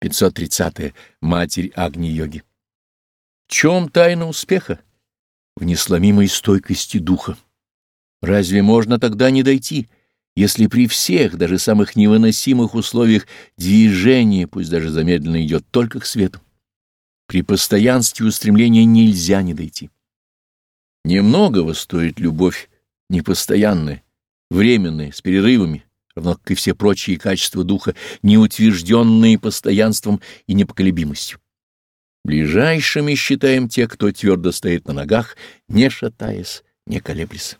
530. -е. Матерь Агни-йоги. В чем тайна успеха? В несломимой стойкости духа. Разве можно тогда не дойти, если при всех, даже самых невыносимых условиях движение, пусть даже замедленно, идет только к свету? При постоянстве устремления нельзя не дойти. Немногого стоит любовь непостоянная, временная, с перерывами, равно как и все прочие качества духа, неутвержденные постоянством и непоколебимостью. Ближайшими считаем тех, кто твердо стоит на ногах, не шатаясь, не колеблясь.